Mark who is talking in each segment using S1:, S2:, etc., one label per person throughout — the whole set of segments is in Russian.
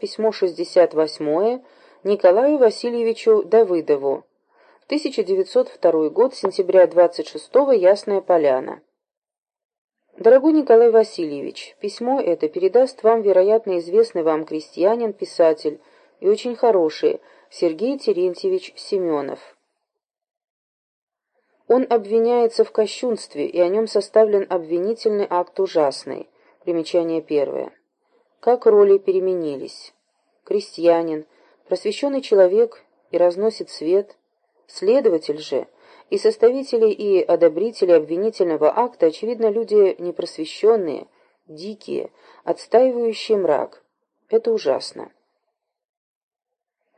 S1: Письмо 68 Николаю Васильевичу Давыдову. 1902 год, сентября 26 -го, Ясная Поляна. Дорогой Николай Васильевич, письмо это передаст вам, вероятно, известный вам крестьянин, писатель, и очень хороший, Сергей Терентьевич Семенов. Он обвиняется в кощунстве, и о нем составлен обвинительный акт ужасный. Примечание первое. Как роли переменились. Крестьянин, просвещенный человек и разносит свет, следователь же и составители и одобрители обвинительного акта, очевидно, люди непросвещенные, дикие, отстаивающие мрак. Это ужасно.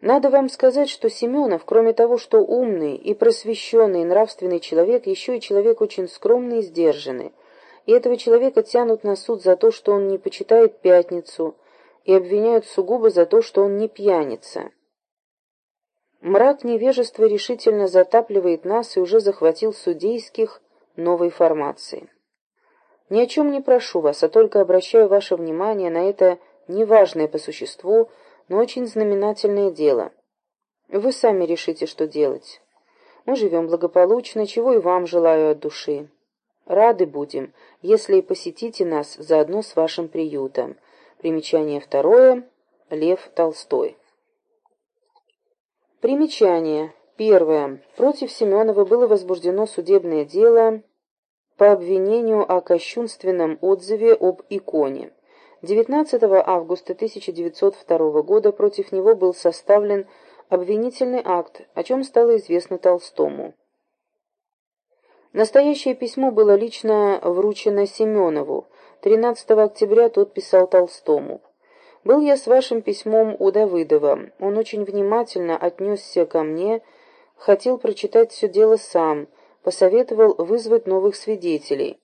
S1: Надо вам сказать, что Семенов, кроме того, что умный и просвещенный нравственный человек, еще и человек очень скромный и сдержанный. И этого человека тянут на суд за то, что он не почитает пятницу, и обвиняют сугубо за то, что он не пьяница. Мрак невежества решительно затапливает нас и уже захватил судейских новой формации. Ни о чем не прошу вас, а только обращаю ваше внимание на это неважное по существу, но очень знаменательное дело. Вы сами решите, что делать. Мы живем благополучно, чего и вам желаю от души. Рады будем, если и посетите нас заодно с вашим приютом. Примечание второе. Лев Толстой. Примечание. Первое. Против Семенова было возбуждено судебное дело по обвинению о кощунственном отзыве об иконе. 19 августа 1902 года против него был составлен обвинительный акт, о чем стало известно Толстому. Настоящее письмо было лично вручено Семенову. 13 октября тот писал Толстому. «Был я с вашим письмом у Давыдова. Он очень внимательно отнесся ко мне, хотел прочитать все дело сам, посоветовал вызвать новых свидетелей.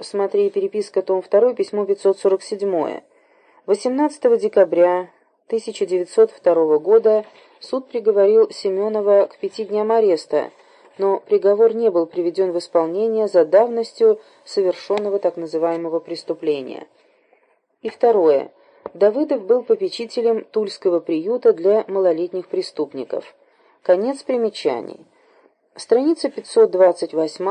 S1: Смотри переписка, том 2, письмо 547. 18 декабря 1902 года суд приговорил Семенова к пяти дням ареста, но приговор не был приведен в исполнение за давностью совершенного так называемого преступления. И второе. Давыдов был попечителем Тульского приюта для малолетних преступников. Конец примечаний. Страница 528